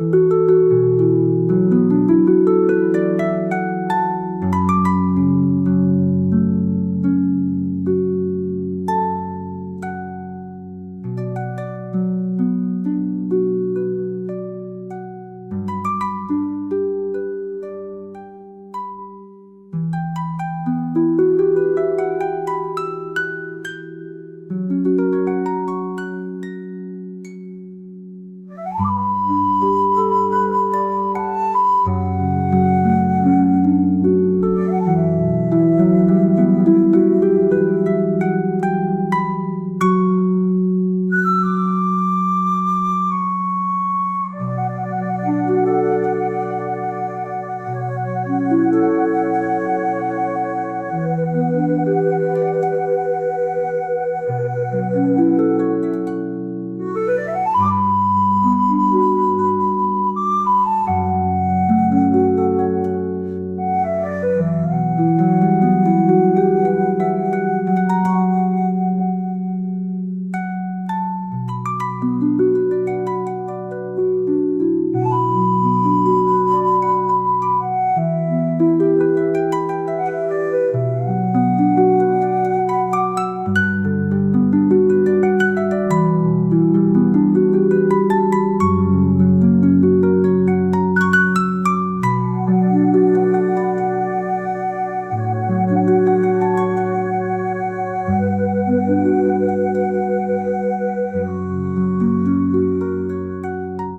Música